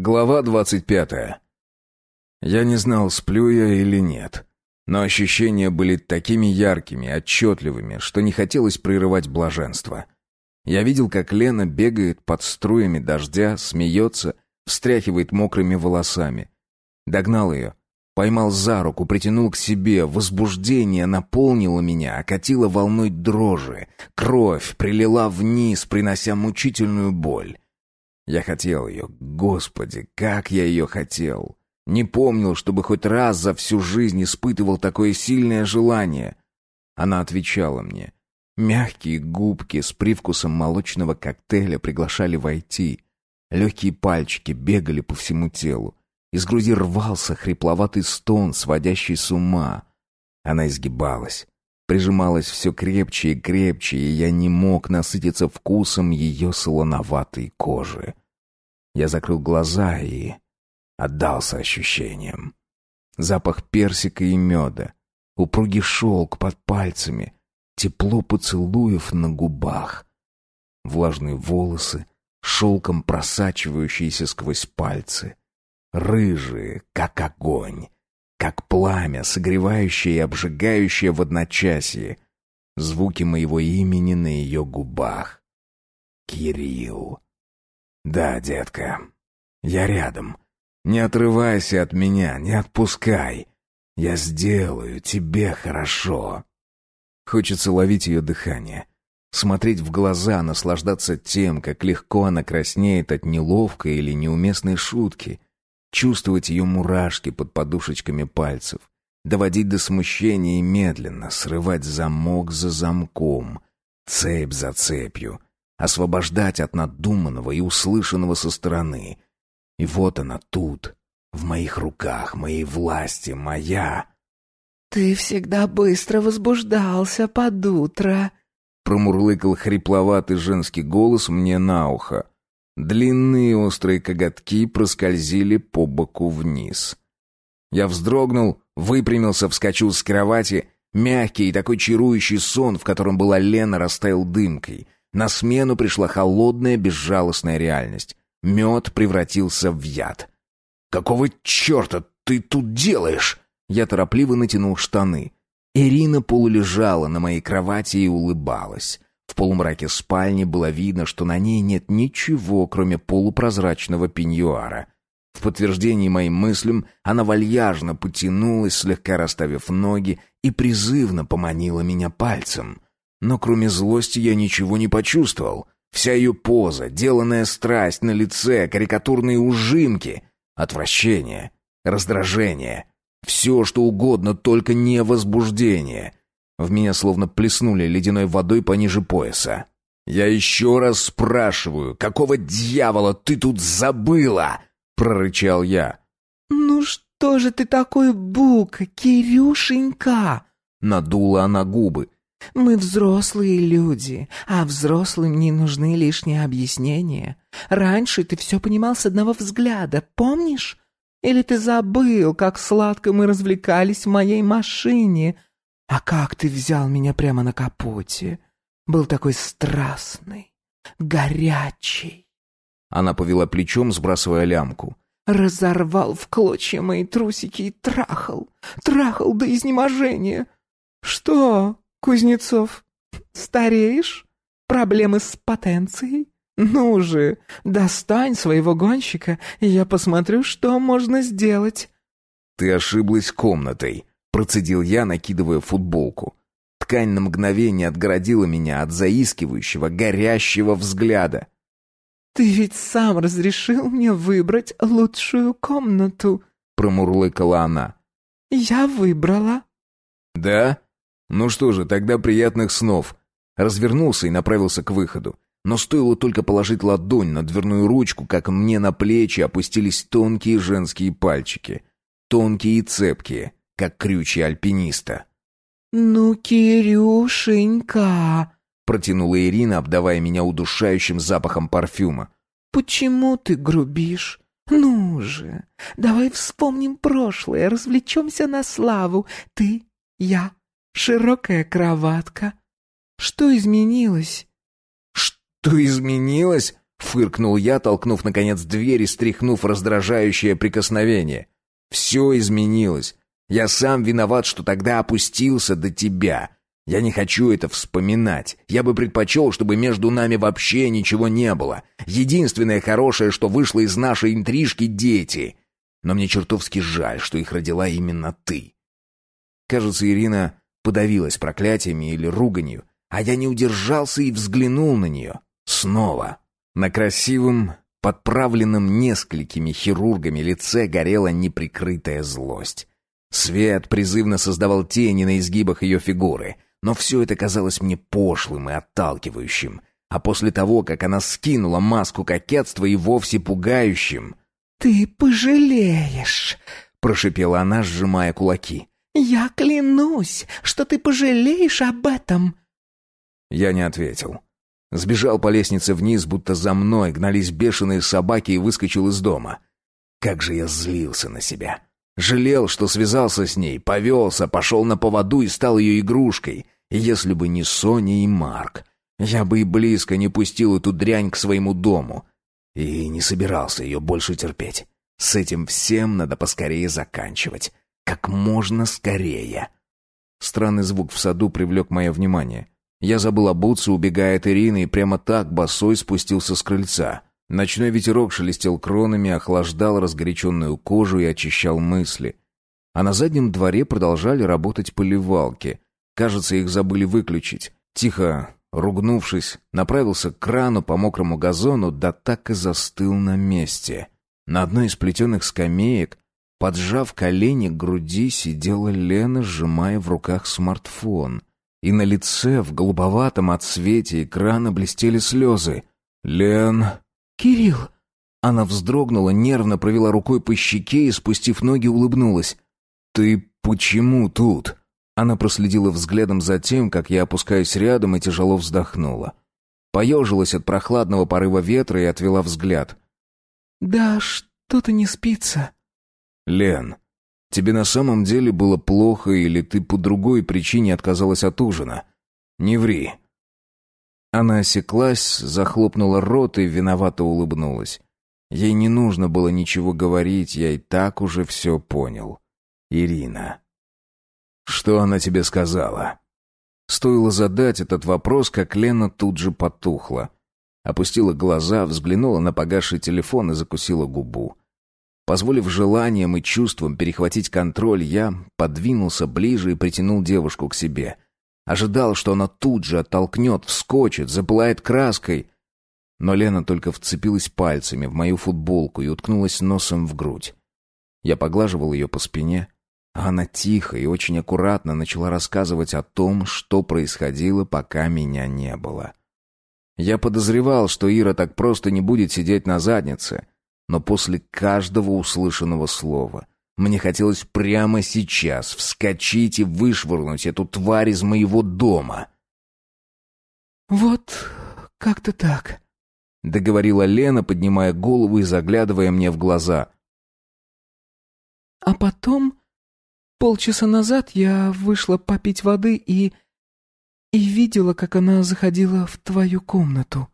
Глава двадцать пятая. Я не знал, сплю я или нет. Но ощущения были такими яркими, отчетливыми, что не хотелось прерывать блаженство. Я видел, как Лена бегает под струями дождя, смеется, встряхивает мокрыми волосами. Догнал ее, поймал за руку, притянул к себе. Возбуждение наполнило меня, окатило волной дрожи. Кровь прилила вниз, принося мучительную боль. Я хотел ее. Господи, как я ее хотел. Не помнил, чтобы хоть раз за всю жизнь испытывал такое сильное желание. Она отвечала мне. Мягкие губки с привкусом молочного коктейля приглашали войти. Легкие пальчики бегали по всему телу. Из груди рвался хрипловатый стон, сводящий с ума. Она изгибалась, прижималась все крепче и крепче, и я не мог насытиться вкусом ее солоноватой кожи. Я закрыл глаза и отдался ощущениям. Запах персика и меда, упругий шелк под пальцами, тепло поцелуев на губах, влажные волосы, шелком просачивающиеся сквозь пальцы, рыжие, как огонь, как пламя, согревающее и обжигающее в одночасье, звуки моего имени на ее губах. Кирилл. Да, детка, я рядом. Не отрывайся от меня, не отпускай. Я сделаю тебе хорошо. Хочется ловить ее дыхание, смотреть в глаза, наслаждаться тем, как легко она краснеет от неловкой или неуместной шутки, чувствовать ее мурашки под подушечками пальцев, доводить до смущения и медленно срывать замок за замком, цепь за цепью, освобождать от надуманного и услышанного со стороны. И вот она тут, в моих руках, моей власти, моя. «Ты всегда быстро возбуждался под утро», — промурлыкал хрипловатый женский голос мне на ухо. Длинные острые коготки проскользили по боку вниз. Я вздрогнул, выпрямился, вскочил с кровати. Мягкий и такой чарующий сон, в котором была Лена, растаял дымкой. На смену пришла холодная, безжалостная реальность. Мед превратился в яд. «Какого черта ты тут делаешь?» Я торопливо натянул штаны. Ирина полулежала на моей кровати и улыбалась. В полумраке спальни было видно, что на ней нет ничего, кроме полупрозрачного пеньюара. В подтверждении моим мыслям она вальяжно потянулась, слегка расставив ноги, и призывно поманила меня пальцем. Но кроме злости я ничего не почувствовал. Вся ее поза, деланная страсть на лице, карикатурные ужимки, отвращение, раздражение — все, что угодно, только не возбуждение. В меня словно плеснули ледяной водой пониже пояса. «Я еще раз спрашиваю, какого дьявола ты тут забыла?» — прорычал я. «Ну что же ты такой бук, Кирюшенька?» — надула она губы. «Мы взрослые люди, а взрослым не нужны лишние объяснения. Раньше ты все понимал с одного взгляда, помнишь? Или ты забыл, как сладко мы развлекались в моей машине? А как ты взял меня прямо на капоте? Был такой страстный, горячий. Она повела плечом, сбрасывая лямку. Разорвал в клочья мои трусики и трахал. Трахал до изнеможения. Что, Кузнецов, стареешь? Проблемы с потенцией? «Ну же, достань своего гонщика, и я посмотрю, что можно сделать». «Ты ошиблась комнатой», — процедил я, накидывая футболку. Ткань на мгновение отгородила меня от заискивающего, горящего взгляда. «Ты ведь сам разрешил мне выбрать лучшую комнату», — промурлыкала она. «Я выбрала». «Да? Ну что же, тогда приятных снов». Развернулся и направился к выходу. Но стоило только положить ладонь на дверную ручку, как мне на плечи опустились тонкие женские пальчики. Тонкие и цепкие, как крючья альпиниста. «Ну, Кирюшенька!» — протянула Ирина, обдавая меня удушающим запахом парфюма. «Почему ты грубишь? Ну же, давай вспомним прошлое, развлечемся на славу. Ты, я, широкая кроватка. Что изменилось? «Что изменилось?» Фыркнул я, толкнув, наконец, дверь и стряхнув раздражающее прикосновение. Все изменилось. Я сам виноват, что тогда опустился до тебя. Я не хочу это вспоминать. Я бы предпочел, чтобы между нами вообще ничего не было. Единственное хорошее, что вышло из нашей интрижки — дети. Но мне чертовски жаль, что их родила именно ты. Кажется, Ирина подавилась проклятиями или руганью, а я не удержался и взглянул на нее. Снова. На красивом, подправленном несколькими хирургами лице горела неприкрытая злость. Свет призывно создавал тени на изгибах ее фигуры, но все это казалось мне пошлым и отталкивающим. А после того, как она скинула маску кокетства и вовсе пугающим... «Ты пожалеешь», — прошипела она, сжимая кулаки. «Я клянусь, что ты пожалеешь об этом!» Я не ответил. Сбежал по лестнице вниз, будто за мной гнались бешеные собаки и выскочил из дома. Как же я злился на себя. Жалел, что связался с ней, повелся, пошел на поводу и стал ее игрушкой. Если бы не Соня и Марк, я бы и близко не пустил эту дрянь к своему дому. И не собирался ее больше терпеть. С этим всем надо поскорее заканчивать. Как можно скорее. Странный звук в саду привлек мое внимание. Я забыл обуться, убегая от Ирины, и прямо так босой спустился с крыльца. Ночной ветерок шелестел кронами, охлаждал разгоряченную кожу и очищал мысли. А на заднем дворе продолжали работать поливалки. Кажется, их забыли выключить. Тихо, ругнувшись, направился к крану по мокрому газону, да так и застыл на месте. На одной из плетеных скамеек Поджав колени к груди, сидела Лена, сжимая в руках смартфон. И на лице в голубоватом отсвете экрана блестели слезы. «Лен...» «Кирилл...» Она вздрогнула, нервно провела рукой по щеке и, спустив ноги, улыбнулась. «Ты почему тут?» Она проследила взглядом за тем, как я опускаюсь рядом и тяжело вздохнула. Поежилась от прохладного порыва ветра и отвела взгляд. «Да что-то не спится», «Лен, тебе на самом деле было плохо или ты по другой причине отказалась от ужина? Не ври». Она осеклась, захлопнула рот и виновато улыбнулась. Ей не нужно было ничего говорить, я и так уже все понял. Ирина. «Что она тебе сказала?» Стоило задать этот вопрос, как Лена тут же потухла. Опустила глаза, взглянула на погасший телефон и закусила губу. Позволив желаниям и чувствам перехватить контроль, я подвинулся ближе и притянул девушку к себе. Ожидал, что она тут же оттолкнет, вскочит, запылает краской. Но Лена только вцепилась пальцами в мою футболку и уткнулась носом в грудь. Я поглаживал ее по спине, а она тихо и очень аккуратно начала рассказывать о том, что происходило, пока меня не было. Я подозревал, что Ира так просто не будет сидеть на заднице — но после каждого услышанного слова мне хотелось прямо сейчас вскочить и вышвырнуть эту тварь из моего дома. «Вот как-то так», — договорила Лена, поднимая голову и заглядывая мне в глаза. «А потом, полчаса назад я вышла попить воды и... и видела, как она заходила в твою комнату».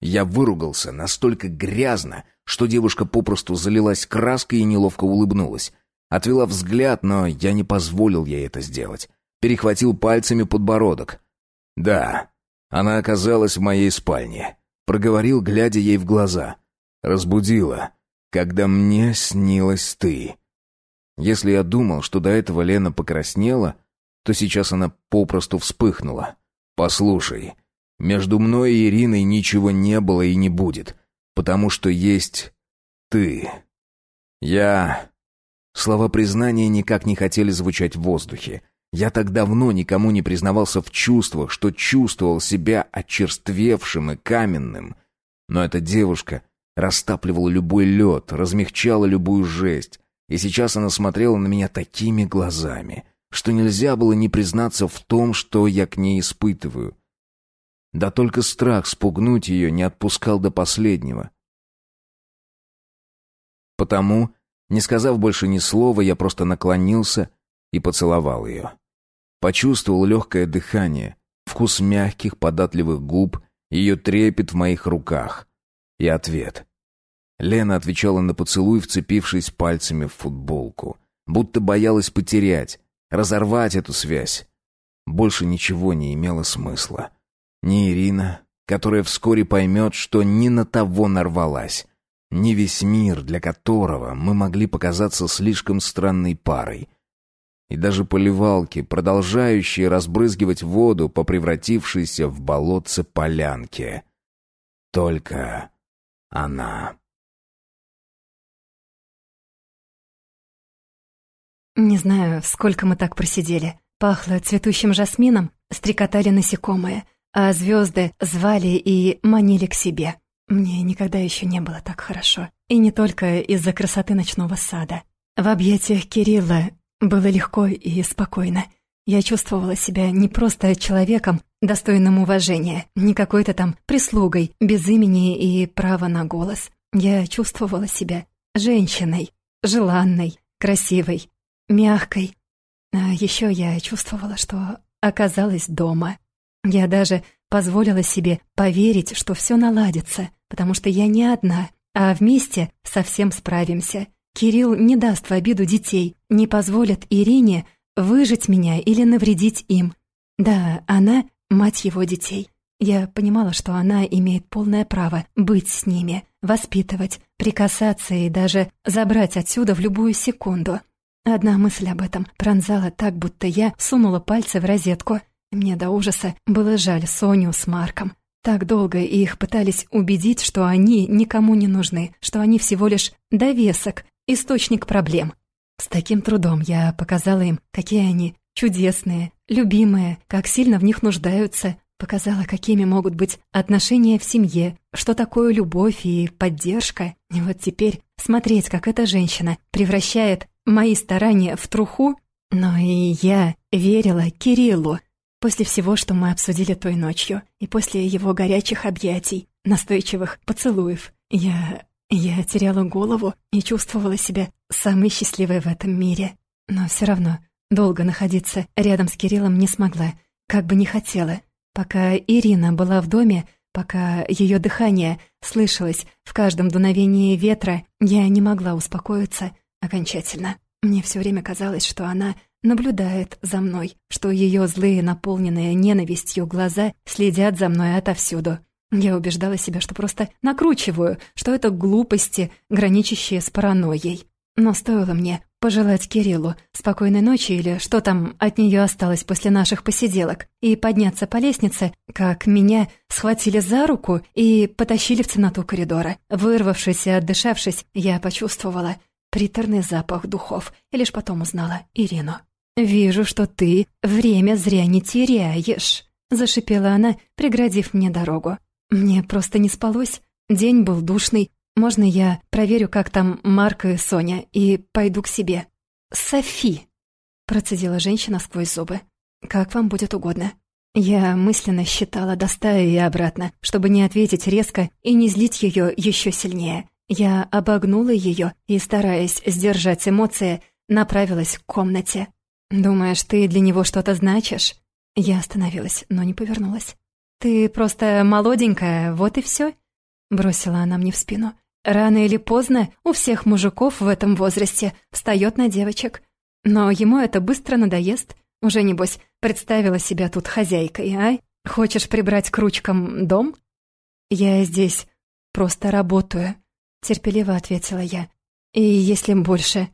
Я выругался настолько грязно, что девушка попросту залилась краской и неловко улыбнулась. Отвела взгляд, но я не позволил ей это сделать. Перехватил пальцами подбородок. «Да, она оказалась в моей спальне», — проговорил, глядя ей в глаза. «Разбудила, когда мне снилась ты». Если я думал, что до этого Лена покраснела, то сейчас она попросту вспыхнула. «Послушай, между мной и Ириной ничего не было и не будет потому что есть ты. Я... Слова признания никак не хотели звучать в воздухе. Я так давно никому не признавался в чувствах, что чувствовал себя очерствевшим и каменным. Но эта девушка растапливала любой лед, размягчала любую жесть. И сейчас она смотрела на меня такими глазами, что нельзя было не признаться в том, что я к ней испытываю. Да только страх спугнуть ее не отпускал до последнего. Потому, не сказав больше ни слова, я просто наклонился и поцеловал ее. Почувствовал легкое дыхание, вкус мягких, податливых губ, ее трепет в моих руках. И ответ. Лена отвечала на поцелуй, вцепившись пальцами в футболку. Будто боялась потерять, разорвать эту связь. Больше ничего не имело смысла. Ни Ирина, которая вскоре поймет, что не на того нарвалась, ни весь мир, для которого мы могли показаться слишком странной парой. И даже поливалки, продолжающие разбрызгивать воду по превратившейся в болотце полянке. Только она. Не знаю, сколько мы так просидели. Пахло цветущим жасмином, стрекотали насекомые, а звезды звали и манили к себе. Мне никогда еще не было так хорошо. И не только из-за красоты ночного сада. В объятиях Кирилла было легко и спокойно. Я чувствовала себя не просто человеком, достойным уважения, не какой-то там прислугой, без имени и права на голос. Я чувствовала себя женщиной, желанной, красивой, мягкой. А еще я чувствовала, что оказалась дома. Я даже позволила себе поверить, что все наладится, потому что я не одна, а вместе совсем справимся. Кирилл не даст в обиду детей, не позволит Ирине выжить меня или навредить им. Да, она — мать его детей. Я понимала, что она имеет полное право быть с ними, воспитывать, прикасаться и даже забрать отсюда в любую секунду. Одна мысль об этом пронзала так, будто я сунула пальцы в розетку. Мне до ужаса было жаль Соню с Марком. Так долго их пытались убедить, что они никому не нужны, что они всего лишь довесок, источник проблем. С таким трудом я показала им, какие они чудесные, любимые, как сильно в них нуждаются, показала, какими могут быть отношения в семье, что такое любовь и поддержка. И вот теперь смотреть, как эта женщина превращает мои старания в труху, но и я верила Кириллу после всего, что мы обсудили той ночью, и после его горячих объятий, настойчивых поцелуев. Я... я теряла голову и чувствовала себя самой счастливой в этом мире. Но все равно долго находиться рядом с Кириллом не смогла, как бы не хотела. Пока Ирина была в доме, пока ее дыхание слышалось в каждом дуновении ветра, я не могла успокоиться окончательно. Мне все время казалось, что она наблюдает за мной, что ее злые, наполненные ненавистью глаза следят за мной отовсюду. Я убеждала себя, что просто накручиваю, что это глупости, граничащие с паранойей. Но стоило мне пожелать Кириллу спокойной ночи или что там от нее осталось после наших посиделок, и подняться по лестнице, как меня схватили за руку и потащили в темноту коридора. Вырвавшись и отдышавшись, я почувствовала приторный запах духов и лишь потом узнала Ирину. «Вижу, что ты время зря не теряешь», — зашипела она, преградив мне дорогу. «Мне просто не спалось. День был душный, можно я проверю, как там Марк и Соня, и пойду к себе?» «Софи!» — процедила женщина сквозь зубы. «Как вам будет угодно». Я мысленно считала до стаи и обратно, чтобы не ответить резко и не злить ее еще сильнее. Я обогнула ее и, стараясь сдержать эмоции, направилась к комнате. «Думаешь, ты для него что-то значишь?» Я остановилась, но не повернулась. «Ты просто молоденькая, вот и все», — бросила она мне в спину. Рано или поздно у всех мужиков в этом возрасте встает на девочек. Но ему это быстро надоест. Уже, небось, представила себя тут хозяйкой, а? Хочешь прибрать к ручкам дом? Я здесь просто работаю, терпеливо ответила я. И если больше...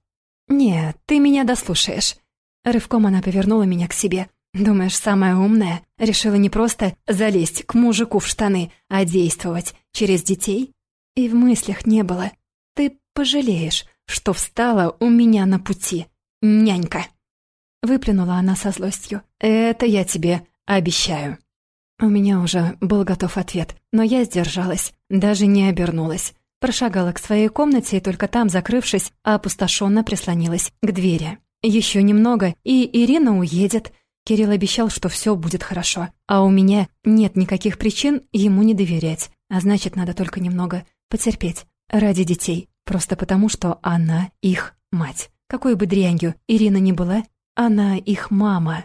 Нет, ты меня дослушаешь. Рывком она повернула меня к себе. Думаешь, самая умная? Решила не просто залезть к мужику в штаны, а действовать через детей? И в мыслях не было. Ты пожалеешь, что встала у меня на пути, нянька. Выплюнула она со злостью. Это я тебе обещаю. У меня уже был готов ответ, но я сдержалась, даже не обернулась. Прошагала к своей комнате и только там, закрывшись, опустошенно прислонилась к двери. Еще немного, и Ирина уедет. Кирилл обещал, что все будет хорошо, а у меня нет никаких причин ему не доверять. А значит, надо только немного Потерпеть. Ради детей. Просто потому, что она их мать. Какой бы дрянью Ирина ни была, она их мама.